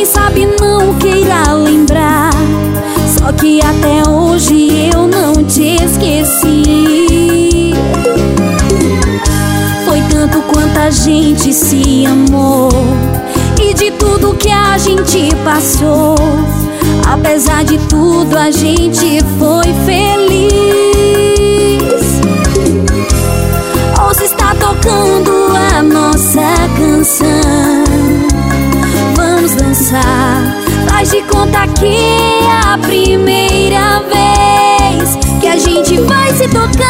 Quem sabe não queira lembrar. Só que até hoje eu não te esqueci. Foi tanto quanto a gente se amou. E de tudo que a gente passou. Apesar de tudo a gente foi feliz. Dançar. Faz de conta que é a primeira vez que a gente vai se tocar.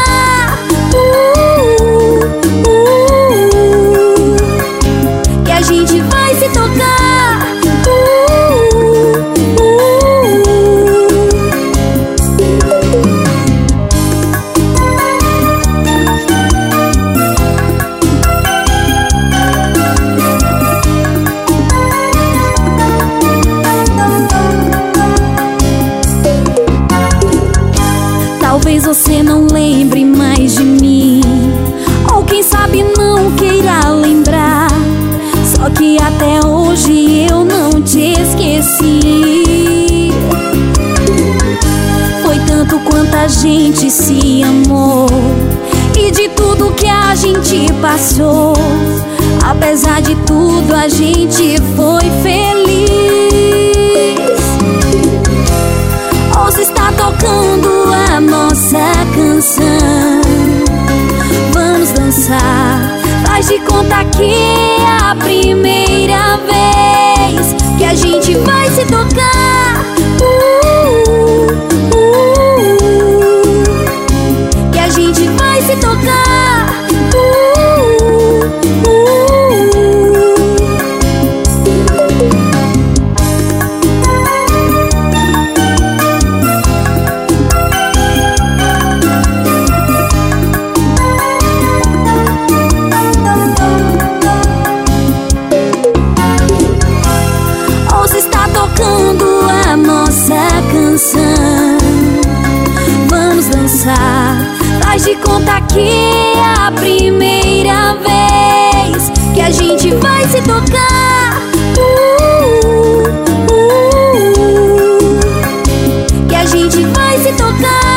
Talvez você não lembre mais de mim, ou quem sabe não queira lembrar. Só que até hoje eu não te esqueci. Foi tanto quanto a gente se amou, e de tudo que a gente passou. Apesar de tudo, a gente foi que é a primeira vez que a gente vai se tocar. Uh, uh, uh, que a gente vai se tocar. Que é a primeira vez que a gente vai se tocar. Uh, uh, uh, que a gente vai se tocar.